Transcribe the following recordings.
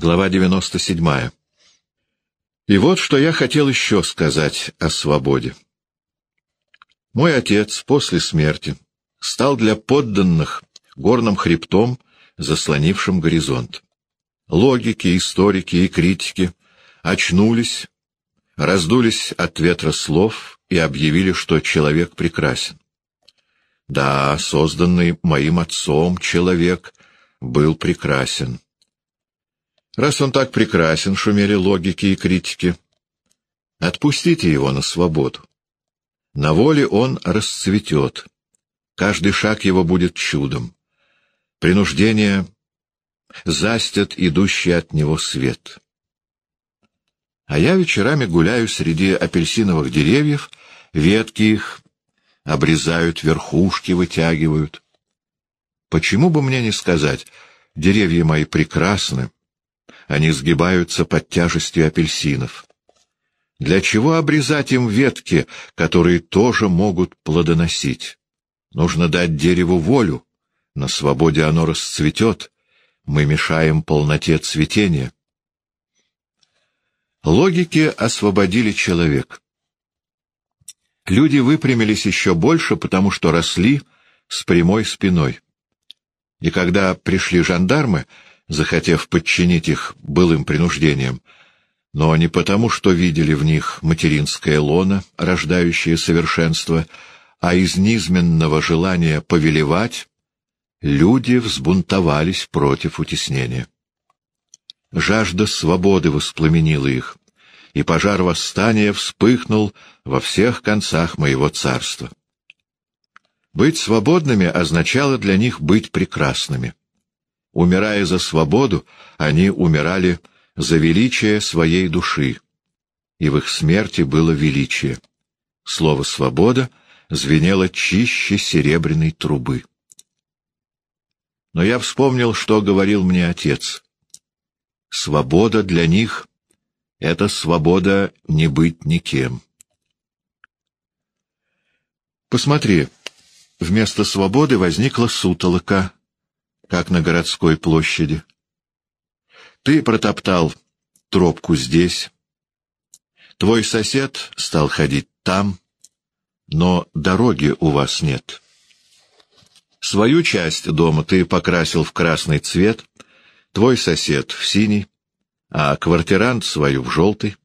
Глава 97. И вот что я хотел еще сказать о свободе. Мой отец после смерти стал для подданных горным хребтом, заслонившим горизонт. Логики, историки и критики очнулись, раздулись от ветра слов и объявили, что человек прекрасен. Да, созданный моим отцом человек был прекрасен. Раз он так прекрасен, шумели логики и критики, отпустите его на свободу. На воле он расцветет. Каждый шаг его будет чудом. Принуждение застят идущий от него свет. А я вечерами гуляю среди апельсиновых деревьев, ветки их обрезают, верхушки вытягивают. Почему бы мне не сказать, деревья мои прекрасны, они сгибаются под тяжестью апельсинов. Для чего обрезать им ветки, которые тоже могут плодоносить? Нужно дать дереву волю. На свободе оно расцветет. Мы мешаем полноте цветения. Логики освободили человек. Люди выпрямились еще больше, потому что росли с прямой спиной. И когда пришли жандармы, захотев подчинить их былым принуждением, но не потому, что видели в них материнское лоно, рождающее совершенство, а из низменного желания повелевать, люди взбунтовались против утеснения. Жажда свободы воспламенила их, и пожар восстания вспыхнул во всех концах моего царства. Быть свободными означало для них быть прекрасными. Умирая за свободу, они умирали за величие своей души, и в их смерти было величие. Слово «свобода» звенело чище серебряной трубы. Но я вспомнил, что говорил мне отец. Свобода для них — это свобода не быть никем. Посмотри, вместо свободы возникла сутолока, как на городской площади. Ты протоптал тропку здесь, твой сосед стал ходить там, но дороги у вас нет. Свою часть дома ты покрасил в красный цвет, твой сосед — в синий, а квартирант свою в желтый.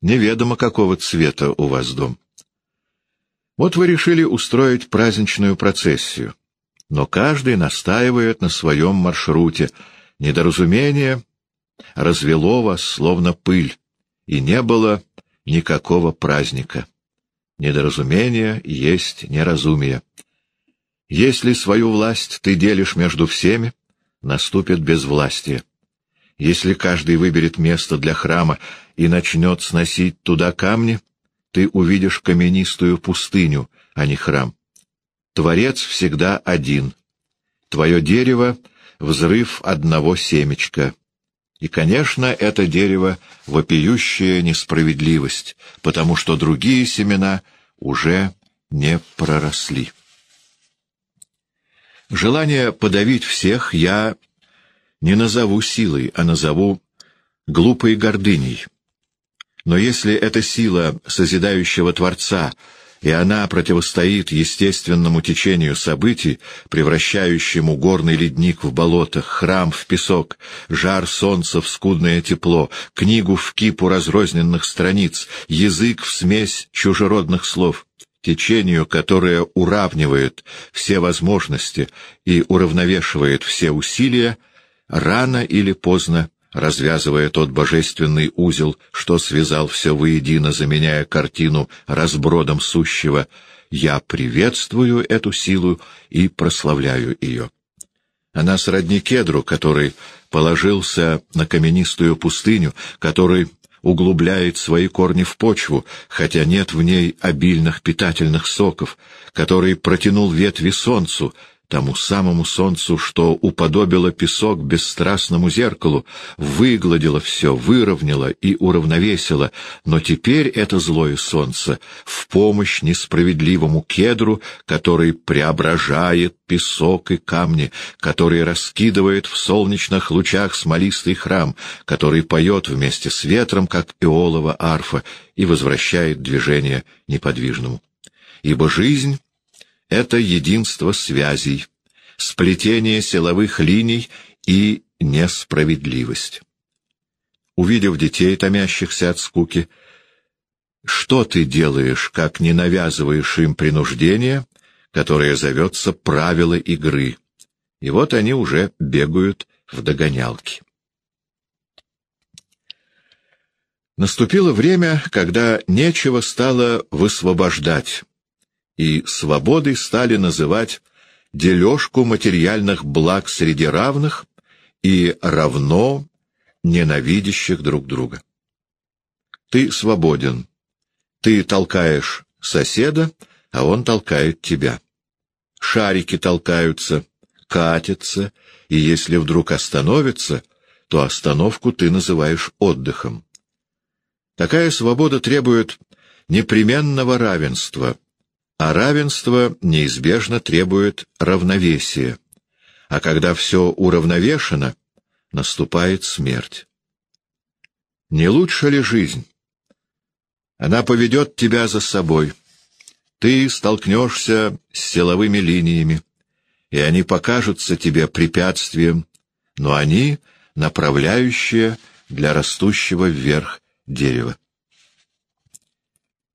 Неведомо, какого цвета у вас дом. Вот вы решили устроить праздничную процессию но каждый настаивает на своем маршруте. Недоразумение развело вас, словно пыль, и не было никакого праздника. Недоразумение есть неразумие. Если свою власть ты делишь между всеми, наступит безвластие. Если каждый выберет место для храма и начнет сносить туда камни, ты увидишь каменистую пустыню, а не храм. Творец всегда один. Твое дерево — взрыв одного семечка. И, конечно, это дерево — вопиющая несправедливость, потому что другие семена уже не проросли. Желание подавить всех я не назову силой, а назову глупой гордыней. Но если эта сила созидающего Творца — и она противостоит естественному течению событий, превращающему горный ледник в болото, храм в песок, жар солнца в скудное тепло, книгу в кипу разрозненных страниц, язык в смесь чужеродных слов течению, которое уравнивает все возможности и уравновешивает все усилия, рано или поздно развязывая тот божественный узел, что связал все воедино, заменяя картину разбродом сущего, я приветствую эту силу и прославляю ее. Она сродни кедру, который положился на каменистую пустыню, который углубляет свои корни в почву, хотя нет в ней обильных питательных соков, который протянул ветви солнцу, тому самому солнцу, что уподобило песок бесстрастному зеркалу, выгладило все, выровняло и уравновесило, но теперь это злое солнце в помощь несправедливому кедру, который преображает песок и камни, который раскидывает в солнечных лучах смолистый храм, который поет вместе с ветром, как иолова арфа, и возвращает движение неподвижному. Ибо жизнь это единство связей, сплетение силовых линий и несправедливость. Увидев детей, томящихся от скуки, что ты делаешь, как не навязываешь им принуждение, которое зовется правила игры? И вот они уже бегают в догонялки. Наступило время, когда нечего стало высвобождать, и свободой стали называть дележку материальных благ среди равных и равно ненавидящих друг друга. Ты свободен. Ты толкаешь соседа, а он толкает тебя. Шарики толкаются, катятся, и если вдруг остановится, то остановку ты называешь отдыхом. Такая свобода требует непременного равенства, а равенство неизбежно требует равновесия, а когда все уравновешено, наступает смерть. Не лучше ли жизнь? Она поведет тебя за собой. Ты столкнешься с силовыми линиями, и они покажутся тебе препятствием, но они — направляющие для растущего вверх дерева.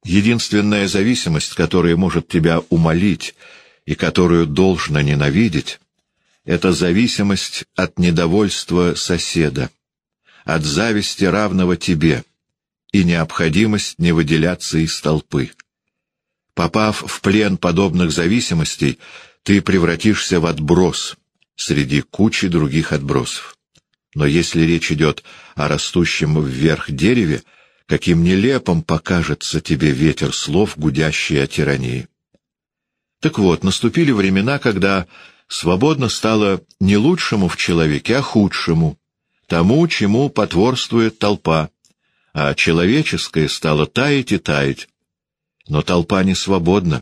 Единственная зависимость, которая может тебя умолить и которую должно ненавидеть, это зависимость от недовольства соседа, от зависти равного тебе и необходимость не выделяться из толпы. Попав в плен подобных зависимостей, ты превратишься в отброс среди кучи других отбросов. Но если речь идет о растущем вверх дереве, каким нелепым покажется тебе ветер слов, гудящий о тирании. Так вот, наступили времена, когда свободно стало не лучшему в человеке, а худшему, тому, чему потворствует толпа, а человеческое стало таять и таять. Но толпа не свободна,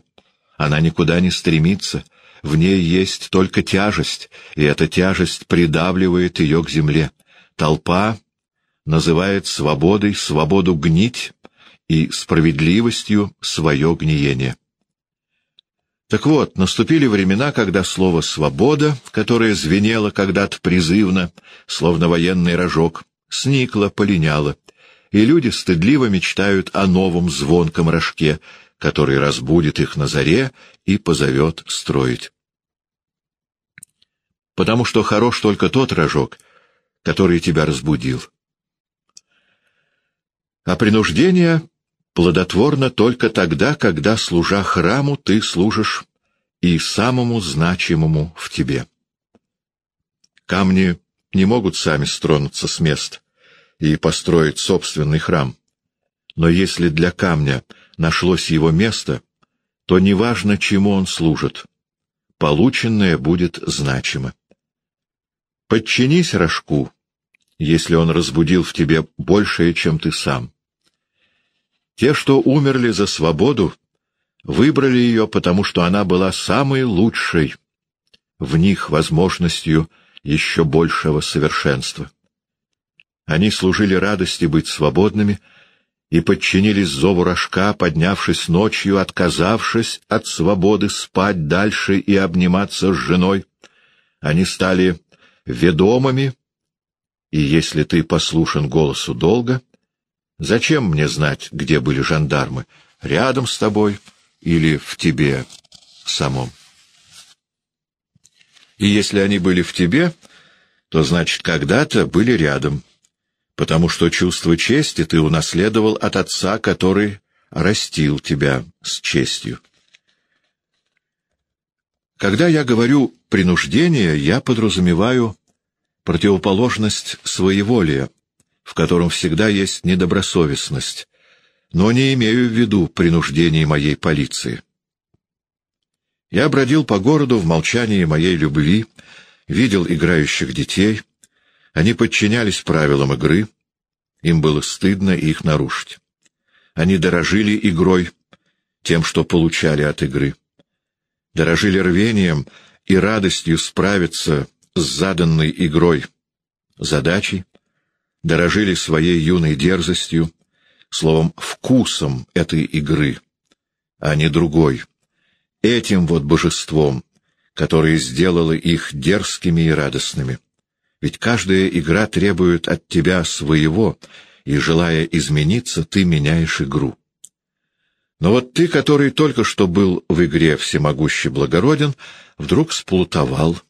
она никуда не стремится, в ней есть только тяжесть, и эта тяжесть придавливает ее к земле. Толпа называет свободой свободу гнить и справедливостью свое гниение. Так вот, наступили времена, когда слово «свобода», которое звенело когда-то призывно, словно военный рожок, сникло, полиняло, и люди стыдливо мечтают о новом звонком рожке, который разбудит их на заре и позовет строить. Потому что хорош только тот рожок, который тебя разбудил а принуждение плодотворно только тогда, когда, служа храму, ты служишь и самому значимому в тебе. Камни не могут сами стронуться с мест и построить собственный храм. Но если для камня нашлось его место, то неважно, чему он служит, полученное будет значимо. Подчинись рожку, если он разбудил в тебе большее, чем ты сам. Те, что умерли за свободу, выбрали ее, потому что она была самой лучшей, в них возможностью еще большего совершенства. Они служили радости быть свободными и подчинились зову рожка, поднявшись ночью, отказавшись от свободы спать дальше и обниматься с женой. Они стали ведомыми, и если ты послушен голосу долго, Зачем мне знать, где были жандармы? Рядом с тобой или в тебе самом? И если они были в тебе, то, значит, когда-то были рядом, потому что чувство чести ты унаследовал от отца, который растил тебя с честью. Когда я говорю «принуждение», я подразумеваю противоположность своеволия, в котором всегда есть недобросовестность, но не имею в виду принуждение моей полиции. Я бродил по городу в молчании моей любви, видел играющих детей. Они подчинялись правилам игры. Им было стыдно их нарушить. Они дорожили игрой, тем, что получали от игры. Дорожили рвением и радостью справиться с заданной игрой, задачей, дорожили своей юной дерзостью, словом, вкусом этой игры, а не другой, этим вот божеством, которое сделало их дерзкими и радостными. Ведь каждая игра требует от тебя своего, и, желая измениться, ты меняешь игру. Но вот ты, который только что был в игре всемогущий благороден, вдруг сплутовал.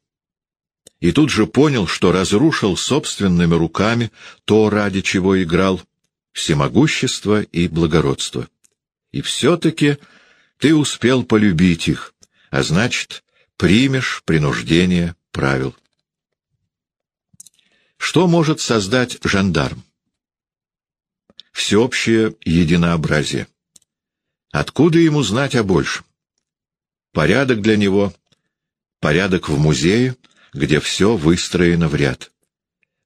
И тут же понял, что разрушил собственными руками то, ради чего играл, всемогущество и благородство. И все-таки ты успел полюбить их, а значит, примешь принуждение правил. Что может создать жандарм? Всеобщее единообразие. Откуда ему знать о большем? Порядок для него — порядок в музее, где все выстроено в ряд.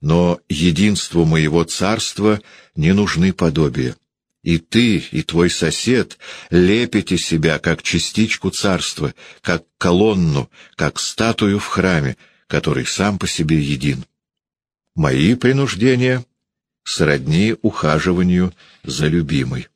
Но единству моего царства не нужны подобия. И ты, и твой сосед лепите себя как частичку царства, как колонну, как статую в храме, который сам по себе един. Мои принуждения сродни ухаживанию за любимой.